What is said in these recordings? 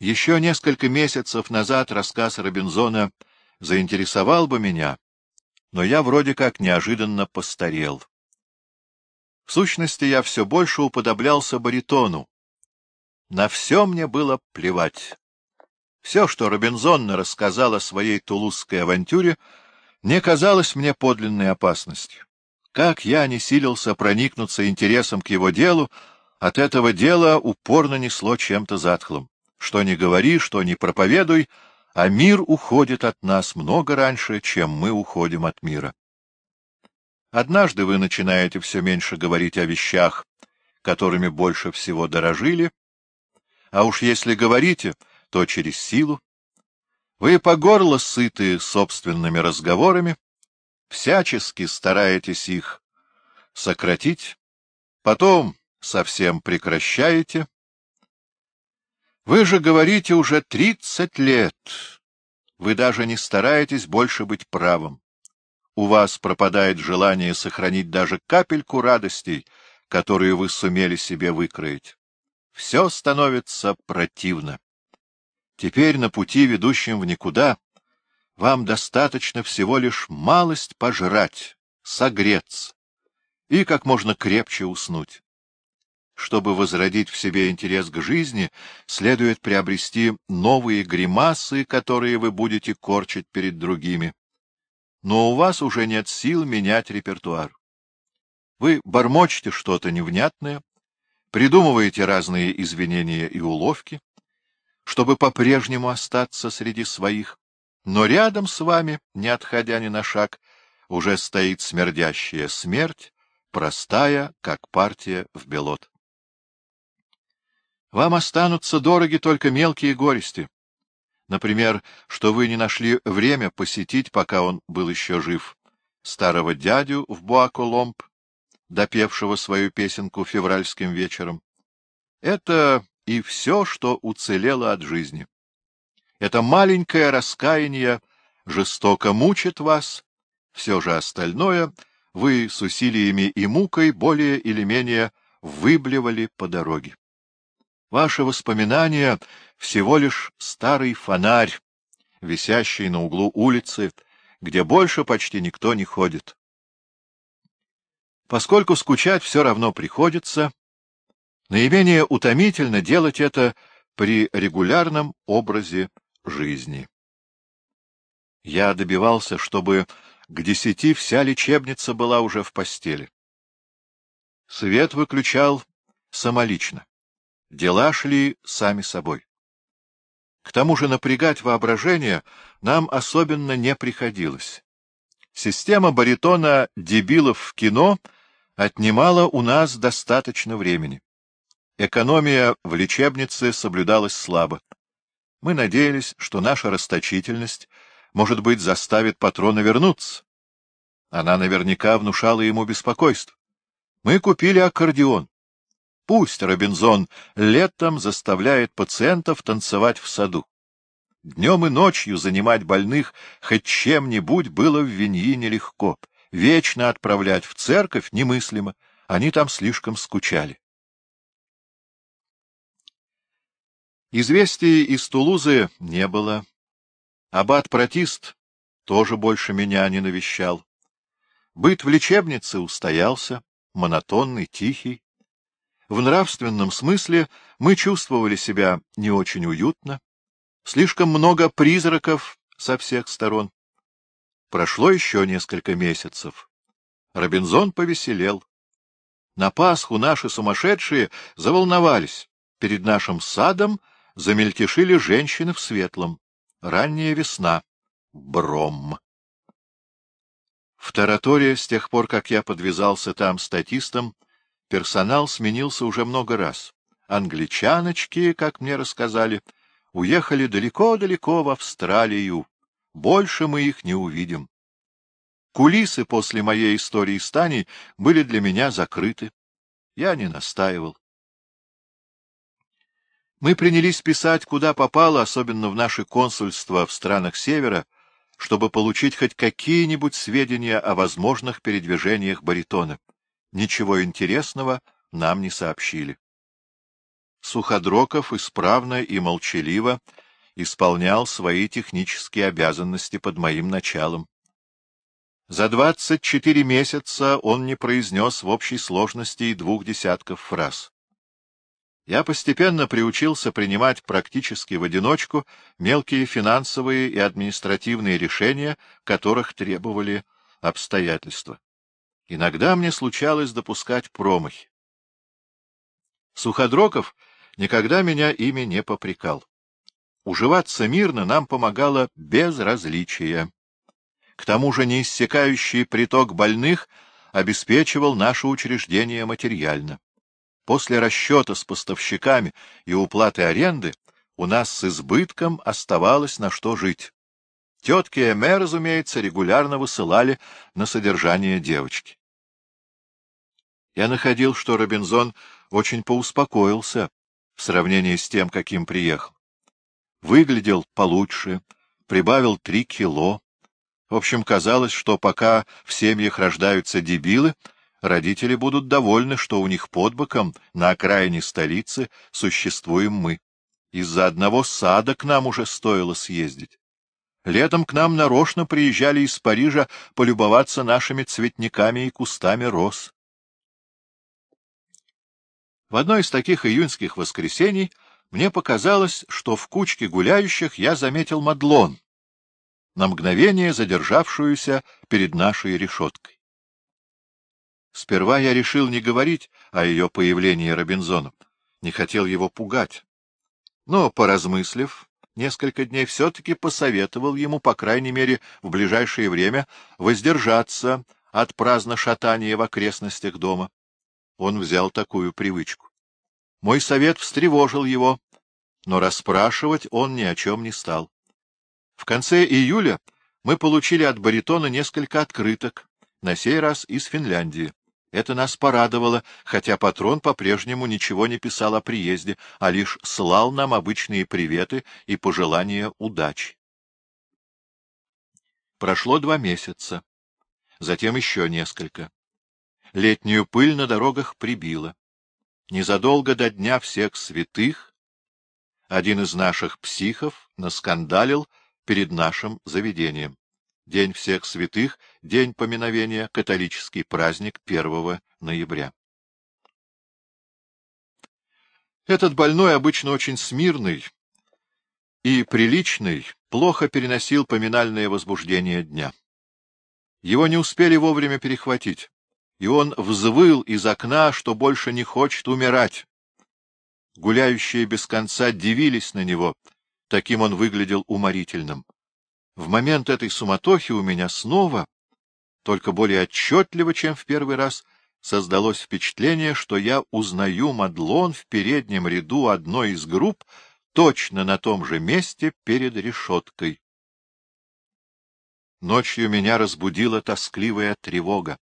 Еще несколько месяцев назад рассказ Робинзона заинтересовал бы меня, но я вроде как неожиданно постарел. В сущности, я все больше уподоблялся баритону. На все мне было плевать. Все, что Робинзон рассказал о своей тулузской авантюре, не казалось мне подлинной опасностью. Как я не силился проникнуться интересом к его делу, от этого дела упорно несло чем-то затхлым. Что ни говори, что ни проповедуй, а мир уходит от нас много раньше, чем мы уходим от мира. Однажды вы начинаете все меньше говорить о вещах, которыми больше всего дорожили, а уж если говорите, то через силу. Вы по горло сыты собственными разговорами, всячески стараетесь их сократить, потом совсем прекращаете, вы же говорите уже тридцать лет. Вы даже не стараетесь больше быть правым. У вас пропадает желание сохранить даже капельку радостей, которые вы сумели себе выкроить. Все становится противно. Теперь на пути, ведущем в никуда, вам достаточно всего лишь малость пожрать, согреться и как можно крепче уснуть. Чтобы возродить в себе интерес к жизни, следует приобрести новые гримасы, которые вы будете корчить перед другими. Но у вас уже нет сил менять репертуар. Вы бормочете что-то невнятное, придумываете разные извинения и уловки, чтобы по-прежнему остаться среди своих, но рядом с вами, не отходя ни на шаг, уже стоит смердящая смерть, простая, как партия в белот. Вам останутся дороги только мелкие горести. Например, что вы не нашли время посетить, пока он был еще жив, старого дядю в Буаколомб, допевшего свою песенку февральским вечером. Это и все, что уцелело от жизни. Это маленькое раскаяние жестоко мучит вас, все же остальное вы с усилиями и мукой более или менее выблевали по дороге. Ваши воспоминания — всего лишь старый фонарь, висящий на углу улицы, где больше почти никто не ходит. Поскольку скучать все равно приходится, наименее утомительно делать это при регулярном образе жизни. Я добивался, чтобы к десяти вся лечебница была уже в постели. Свет выключал самолично. Дела шли сами собой. К тому же напрягать воображение нам особенно не приходилось. Система баритона дебилов в кино отнимала у нас достаточно времени. Экономия в лечебнице соблюдалась слабо. Мы надеялись, что наша расточительность, может быть, заставит патрона вернуться. Она наверняка внушала ему беспокойство. Мы купили аккордеон. Пусть Робинзон летом заставляет пациентов танцевать в саду. Днем и ночью занимать больных хоть чем-нибудь было в Виньи нелегко. Вечно отправлять в церковь немыслимо, они там слишком скучали. Известий из Тулузы не было. Аббат-протист тоже больше меня не навещал. Быт в лечебнице устоялся, монотонный, тихий. В нравственном смысле мы чувствовали себя не очень уютно, слишком много призраков со всех сторон. Прошло еще несколько месяцев. Робинзон повеселел. На Пасху наши сумасшедшие заволновались. Перед нашим садом замельтешили женщины в светлом. Ранняя весна. Бром. В Тараторе, с тех пор, как я подвязался там статистом, Персонал сменился уже много раз. Англичаночки, как мне рассказали, уехали далеко-далеко в Австралию. Больше мы их не увидим. Кулисы после моей истории с Таней были для меня закрыты. Я не настаивал. Мы принялись писать, куда попало, особенно в наши консульства в странах Севера, чтобы получить хоть какие-нибудь сведения о возможных передвижениях баритона. Ничего интересного нам не сообщили. Суходроков исправно и молчаливо исполнял свои технические обязанности под моим началом. За двадцать четыре месяца он не произнес в общей сложности и двух десятков фраз. Я постепенно приучился принимать практически в одиночку мелкие финансовые и административные решения, которых требовали обстоятельства. Иногда мне случалось допускать промахи. Суходроков никогда меня ими не попрекал. Уживаться мирно нам помогало безразличие. К тому же неиссякающий приток больных обеспечивал наше учреждение материально. После расчета с поставщиками и уплаты аренды у нас с избытком оставалось на что жить. Тетки Эме, разумеется, регулярно высылали на содержание девочки. Я находил, что Робинзон очень поуспокоился в сравнении с тем, каким приехал. Выглядел получше, прибавил три кило, в общем, казалось, что пока в семьях рождаются дебилы, родители будут довольны, что у них под боком, на окраине столицы, существуем мы. Из-за одного сада к нам уже стоило съездить. Летом к нам нарочно приезжали из Парижа полюбоваться нашими цветниками и кустами роз. В одно из таких июньских воскресений мне показалось, что в кучке гуляющих я заметил Мадлон, на мгновение задержавшуюся перед нашей решеткой. Сперва я решил не говорить о ее появлении Робинзону, не хотел его пугать. Но, поразмыслив, несколько дней все-таки посоветовал ему, по крайней мере, в ближайшее время воздержаться от праздно шатания в окрестностях дома. Он взял такую привычку. Мой совет встревожил его, но расспрашивать он ни о чем не стал. В конце июля мы получили от баритона несколько открыток, на сей раз из Финляндии. Это нас порадовало, хотя патрон по-прежнему ничего не писал о приезде, а лишь слал нам обычные приветы и пожелания удачи. Прошло два месяца, затем еще несколько. Летнюю пыль на дорогах прибило. Незадолго до Дня всех святых один из наших психов наскандалил перед нашим заведением. День всех святых, день поминовения, католический праздник 1 ноября. Этот больной, обычно очень смирный и приличный, плохо переносил поминальное возбуждение дня. Его не успели вовремя перехватить, и он взвыл из окна, что больше не хочет умирать. Гуляющие без конца дивились на него — Таким он выглядел уморительным. В момент этой суматохи у меня снова, только более отчетливо, чем в первый раз, создалось впечатление, что я узнаю Мадлон в переднем ряду одной из групп, точно на том же месте перед решеткой. Ночью меня разбудила тоскливая тревога.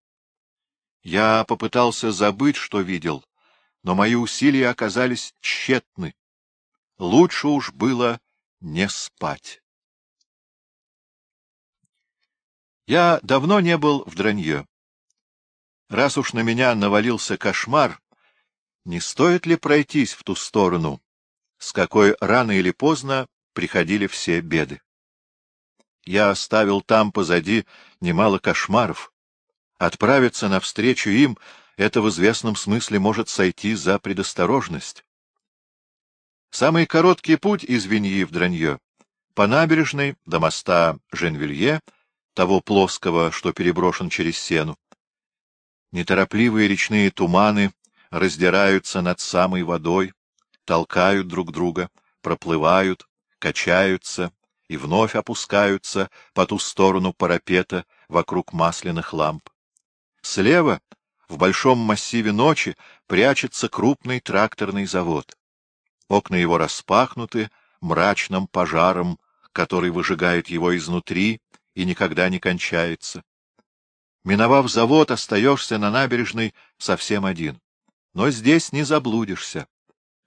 Я попытался забыть, что видел, но мои усилия оказались тщетны. Лучше уж было не спать. Я давно не был в Дранье. Раз уж на меня навалился кошмар, не стоит ли пройтись в ту сторону, с какой рано или поздно приходили все беды? Я оставил там позади немало кошмаров. Отправиться навстречу им — это в известном смысле может сойти за предосторожность. Самый короткий путь из Виньи в Дранье по набережной до моста Женвилье, того плоского, что переброшен через сену. Неторопливые речные туманы раздираются над самой водой, толкают друг друга, проплывают, качаются и вновь опускаются по ту сторону парапета вокруг масляных ламп. Слева, в большом массиве ночи, прячется крупный тракторный завод. Окна его распахнуты мрачным пожаром, который выжигает его изнутри и никогда не кончается. Миновав завод, остаешься на набережной совсем один. Но здесь не заблудишься.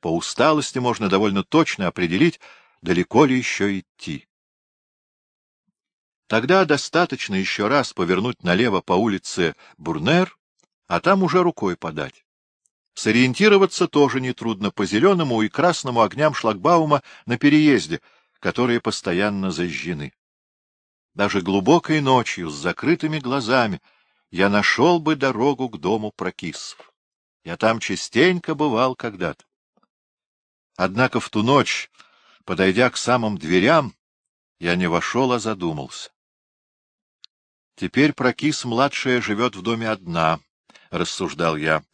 По усталости можно довольно точно определить, далеко ли еще идти. Тогда достаточно еще раз повернуть налево по улице Бурнер, а там уже рукой подать. Сориентироваться тоже нетрудно по зеленому и красному огням шлагбаума на переезде, которые постоянно зажжены. Даже глубокой ночью с закрытыми глазами я нашел бы дорогу к дому прокисов. Я там частенько бывал когда-то. Однако в ту ночь, подойдя к самым дверям, я не вошел, а задумался. Теперь Прокис-младшая живет в доме одна, — рассуждал я.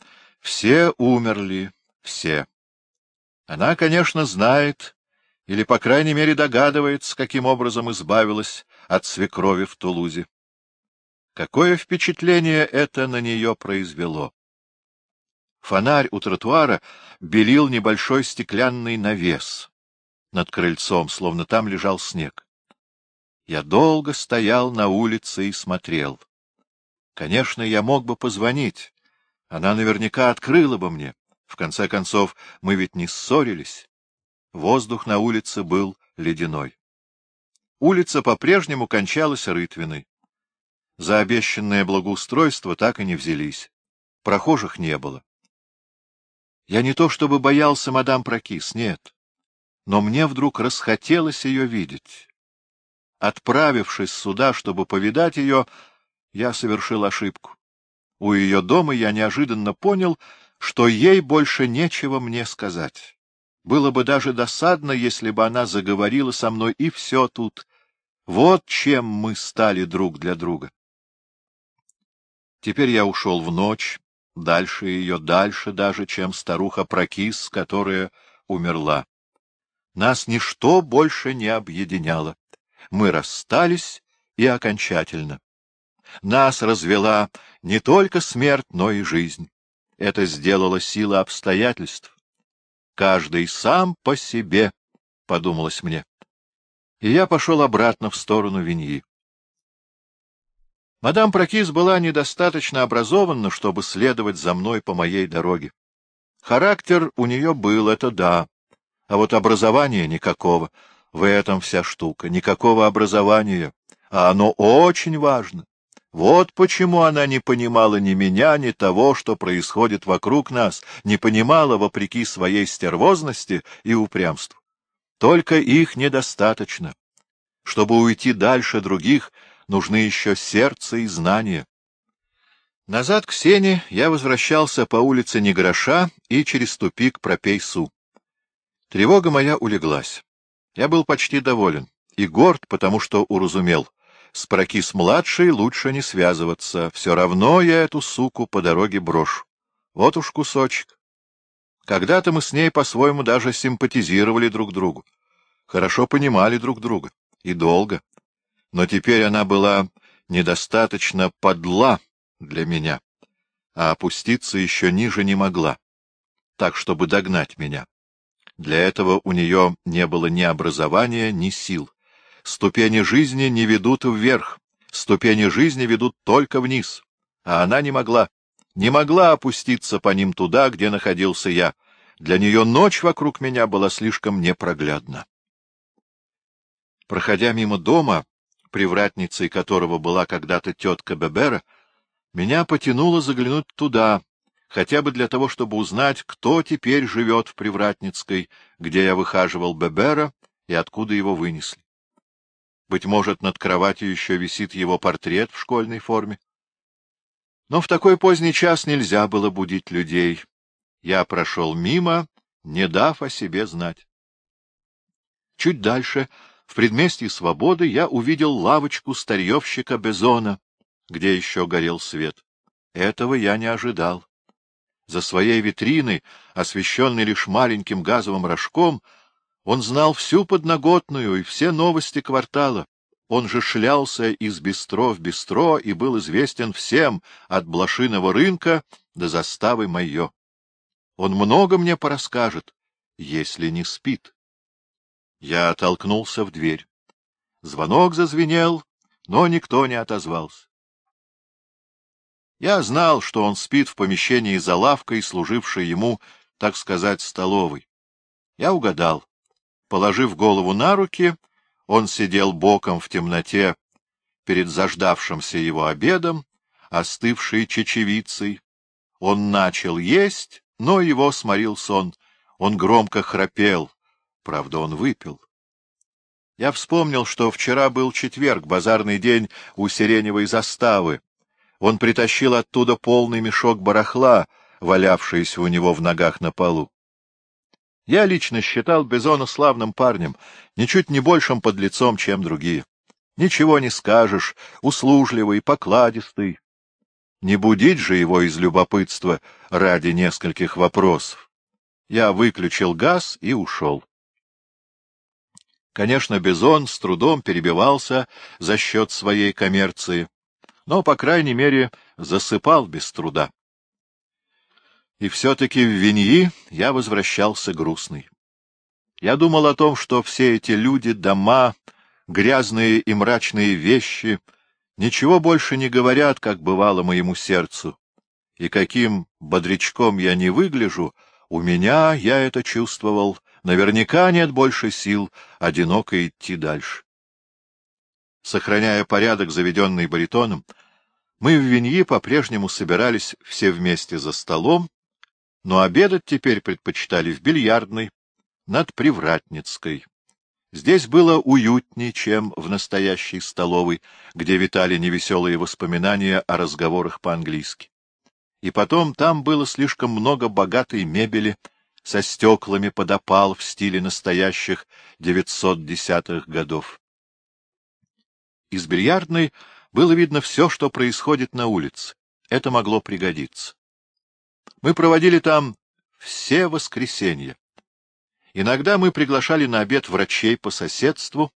Все умерли, все. Она, конечно, знает, или, по крайней мере, догадывается, каким образом избавилась от свекрови в Тулузе. Какое впечатление это на нее произвело? Фонарь у тротуара белил небольшой стеклянный навес над крыльцом, словно там лежал снег. Я долго стоял на улице и смотрел. Конечно, я мог бы позвонить. Она наверняка открыла бы мне. В конце концов, мы ведь не ссорились. Воздух на улице был ледяной. Улица по-прежнему кончалась рытвиной. За обещанное благоустройство так и не взялись. Прохожих не было. Я не то чтобы боялся мадам Прокис, нет. Но мне вдруг расхотелось ее видеть. Отправившись сюда, чтобы повидать ее, я совершил ошибку. У ее дома я неожиданно понял, что ей больше нечего мне сказать. Было бы даже досадно, если бы она заговорила со мной, и все тут. Вот чем мы стали друг для друга. Теперь я ушел в ночь, дальше ее, дальше даже, чем старуха Прокис, которая умерла. Нас ничто больше не объединяло. Мы расстались и окончательно. Нас развела не только смерть, но и жизнь. Это сделала сила обстоятельств. Каждый сам по себе, — подумалось мне. И я пошел обратно в сторону Виньи. Мадам Прокис была недостаточно образована, чтобы следовать за мной по моей дороге. Характер у нее был, это да, а вот образования никакого. В этом вся штука. Никакого образования, а оно очень важно. Вот почему она не понимала ни меня, ни того, что происходит вокруг нас, не понимала вопреки своей стервозности и упрямству. Только их недостаточно. Чтобы уйти дальше других, нужны еще сердце и знания. Назад к сене я возвращался по улице Негроша и через тупик Пропейсу. Тревога моя улеглась. Я был почти доволен и горд, потому что уразумел. С Прокис-младшей лучше не связываться, все равно я эту суку по дороге брошу. Вот уж кусочек. Когда-то мы с ней по-своему даже симпатизировали друг другу, хорошо понимали друг друга, и долго но теперь она была недостаточно подла для меня, а опуститься еще ниже не могла, так, чтобы догнать меня. Для этого у нее не было ни образования, ни сил. Ступени жизни не ведут вверх, ступени жизни ведут только вниз, а она не могла, не могла опуститься по ним туда, где находился я. Для нее ночь вокруг меня была слишком непроглядна. Проходя мимо дома, привратницей которого была когда-то тетка Бебера, меня потянуло заглянуть туда, хотя бы для того, чтобы узнать, кто теперь живет в Привратницкой, где я выхаживал Бебера и откуда его вынесли. Быть может, над кроватью еще висит его портрет в школьной форме. Но в такой поздний час нельзя было будить людей. Я прошел мимо, не дав о себе знать. Чуть дальше в предместье Свободы я увидел лавочку старьевщика Безона, где еще горел свет. Этого я не ожидал. За своей витриной, освещенной лишь маленьким газовым рожком, он знал всю подноготную и все новости квартала. Он же шлялся из бистро в бистро и был известен всем, от блошиного рынка до заставы Майо. Он много мне порасскажет, если не спит. Я толкнулся в дверь. Звонок зазвенел, но никто не отозвался. Я знал, что он спит в помещении за лавкой, служившей ему, так сказать, столовой. Я угадал. Положив голову на руки, он сидел боком в темноте перед заждавшимся его обедом, остывшей чечевицей. Он начал есть, но его сморил сон. Он громко храпел. Правда, он выпил. Я вспомнил, что вчера был четверг, базарный день у сиреневой заставы. Он притащил оттуда полный мешок барахла, валявшийся у него в ногах на полу. Я лично считал Бизона славным парнем, ничуть не большим подлецом, чем другие. Ничего не скажешь, услужливый, покладистый. Не будить же его из любопытства ради нескольких вопросов. Я выключил газ и ушел. Конечно, Бизон с трудом перебивался за счет своей коммерции, но, по крайней мере, засыпал без труда. И все-таки в Виньи я возвращался грустный. Я думал о том, что все эти люди, дома, грязные и мрачные вещи ничего больше не говорят, как бывало моему сердцу. И каким бодрячком я не выгляжу, у меня, я это чувствовал, наверняка нет больше сил одиноко идти дальше. Сохраняя порядок, заведенный баритоном, мы в Виньи по-прежнему собирались все вместе за столом, но обедать теперь предпочитали в бильярдной, над Привратницкой. Здесь было уютнее, чем в настоящей столовой, где витали невеселые воспоминания о разговорах по-английски. И потом там было слишком много богатой мебели со стеклами под опал в стиле настоящих 910-х годов. Из бильярдной было видно все, что происходит на улице. Это могло пригодиться. Мы проводили там все воскресенья. Иногда мы приглашали на обед врачей по соседству,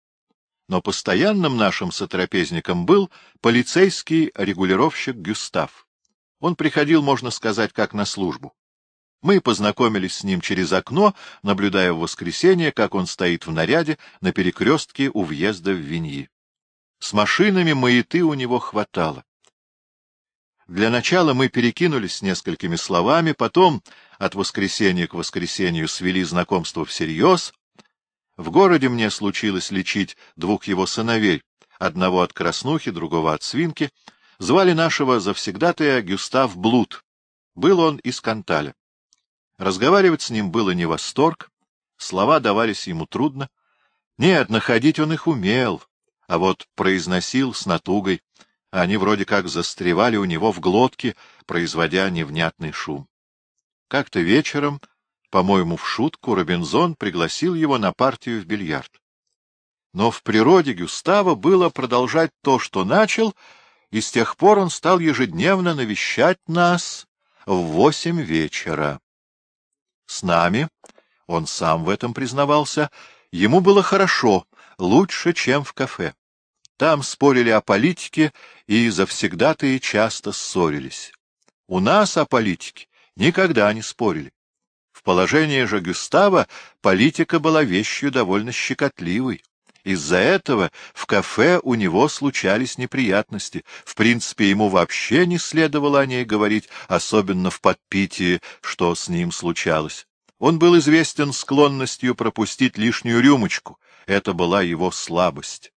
но постоянным нашим сотрапезником был полицейский регулировщик Гюстав. Он приходил, можно сказать, как на службу. Мы познакомились с ним через окно, наблюдая в воскресенье, как он стоит в наряде на перекрестке у въезда в Виньи. С машинами маяты у него хватало. Для начала мы перекинулись несколькими словами, потом от воскресенья к воскресенью свели знакомство всерьез. В городе мне случилось лечить двух его сыновей, одного от краснухи, другого от свинки. Звали нашего завсегдатая Гюстав Блуд. Был он из Канталя. Разговаривать с ним было не восторг, слова давались ему трудно. Нет, находить он их умел, а вот произносил с натугой. Они вроде как застревали у него в глотке, производя невнятный шум. Как-то вечером, по-моему, в шутку, Робинзон пригласил его на партию в бильярд. Но в природе Гюстава было продолжать то, что начал, и с тех пор он стал ежедневно навещать нас в восемь вечера. С нами, он сам в этом признавался, ему было хорошо, лучше, чем в кафе. Там спорили о политике, и завсегдатые часто ссорились. У нас о политике никогда не спорили. В положении же Гюстава политика была вещью довольно щекотливой. Из-за этого в кафе у него случались неприятности. В принципе, ему вообще не следовало о ней говорить, особенно в подпитии, что с ним случалось. Он был известен склонностью пропустить лишнюю рюмочку. Это была его слабость.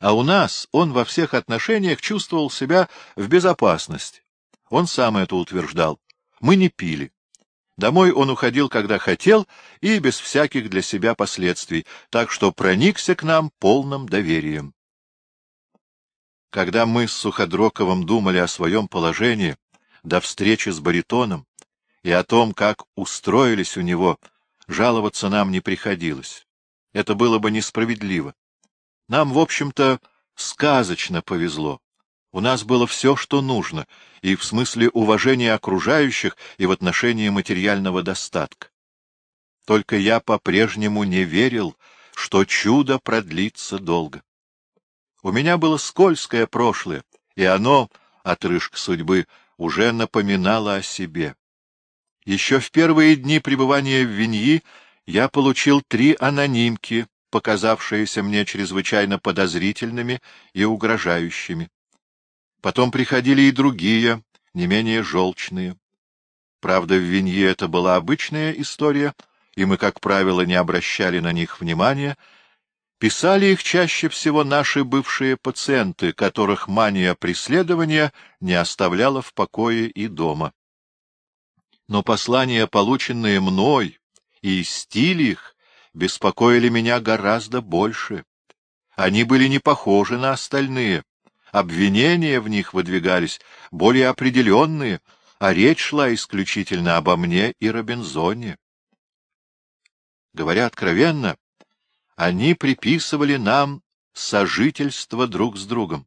А у нас он во всех отношениях чувствовал себя в безопасности. Он сам это утверждал. Мы не пили. Домой он уходил, когда хотел, и без всяких для себя последствий, так что проникся к нам полным доверием. Когда мы с Суходроковым думали о своем положении, до встречи с баритоном, и о том, как устроились у него, жаловаться нам не приходилось. Это было бы несправедливо. Нам, в общем-то, сказочно повезло. У нас было все, что нужно, и в смысле уважения окружающих, и в отношении материального достатка. Только я по-прежнему не верил, что чудо продлится долго. У меня было скользкое прошлое, и оно, отрыжка судьбы, уже напоминало о себе. Еще в первые дни пребывания в Виньи я получил три анонимки, показавшиеся мне чрезвычайно подозрительными и угрожающими. Потом приходили и другие, не менее желчные. Правда, в Винье это была обычная история, и мы, как правило, не обращали на них внимания. Писали их чаще всего наши бывшие пациенты, которых мания преследования не оставляла в покое и дома. Но послания, полученные мной, и стиль их беспокоили меня гораздо больше. Они были не похожи на остальные. Обвинения в них выдвигались более определенные, а речь шла исключительно обо мне и Робинзоне. Говоря откровенно, они приписывали нам сожительство друг с другом.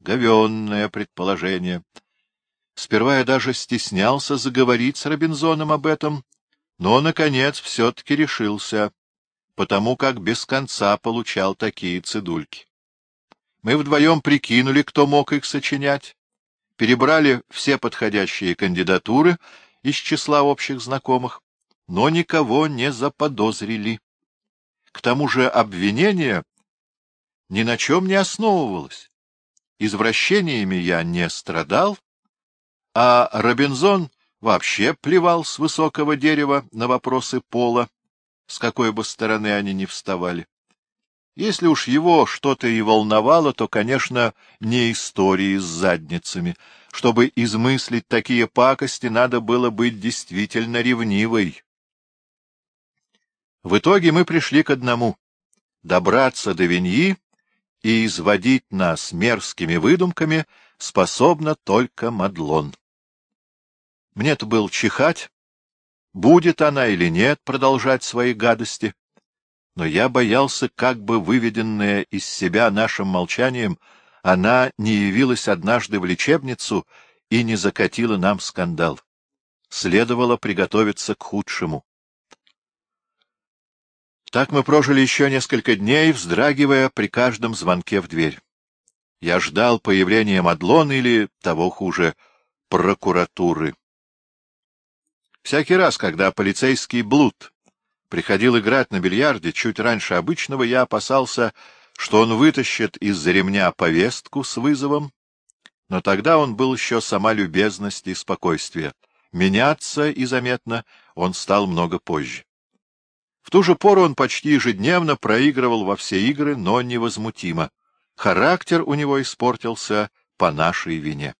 Говенное предположение. Сперва я даже стеснялся заговорить с Робинзоном об этом, но, наконец, все-таки решился, потому как без конца получал такие цедульки. Мы вдвоем прикинули, кто мог их сочинять, перебрали все подходящие кандидатуры из числа общих знакомых, но никого не заподозрили. К тому же обвинение ни на чем не основывалось. Извращениями я не страдал, а Робинзон вообще плевал с высокого дерева на вопросы пола, с какой бы стороны они ни вставали. Если уж его что-то и волновало, то, конечно, не истории с задницами. Чтобы измыслить такие пакости, надо было быть действительно ревнивой. В итоге мы пришли к одному — добраться до Виньи и изводить нас мерзкими выдумками способна только Мадлон. Мне-то был чихать, будет она или нет продолжать свои гадости, но я боялся, как бы выведенная из себя нашим молчанием, она не явилась однажды в лечебницу и не закатила нам скандал. Следовало приготовиться к худшему. Так мы прожили еще несколько дней, вздрагивая при каждом звонке в дверь. Я ждал появления Мадлон или, того хуже, прокуратуры. Всякий раз, когда полицейский блуд приходил играть на бильярде чуть раньше обычного, я опасался, что он вытащит из-за ремня повестку с вызовом, но тогда он был еще сама любезность и спокойствие. Меняться и заметно он стал много позже. В ту же пору он почти ежедневно проигрывал во все игры, но невозмутимо. Характер у него испортился по нашей вине.